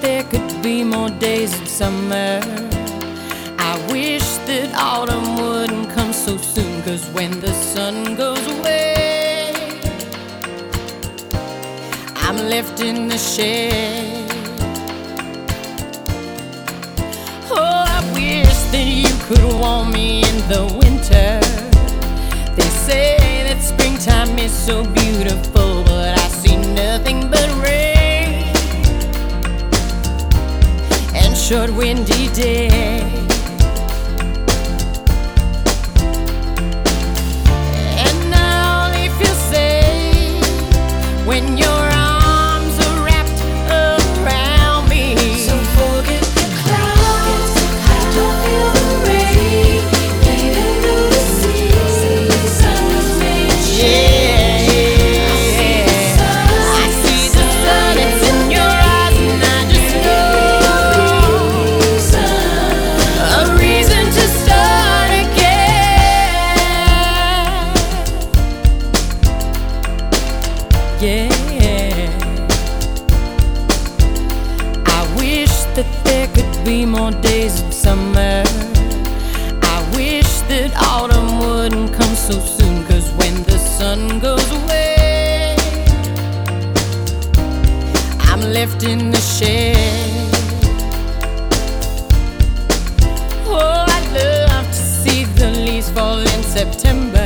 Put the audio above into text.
there could be more days of summer. I wish that autumn wouldn't come so soon, cause when the sun goes away, I'm left in the shade. Oh, I wish that you could warm me in the winter. They say that springtime is so beautiful, but short windy day. And I only feel safe when your yeah. I wish that there could be more days of summer. I wish that autumn wouldn't come so soon, cause when the sun goes away, I'm left in the shade. Oh, I love to see the leaves fall in September.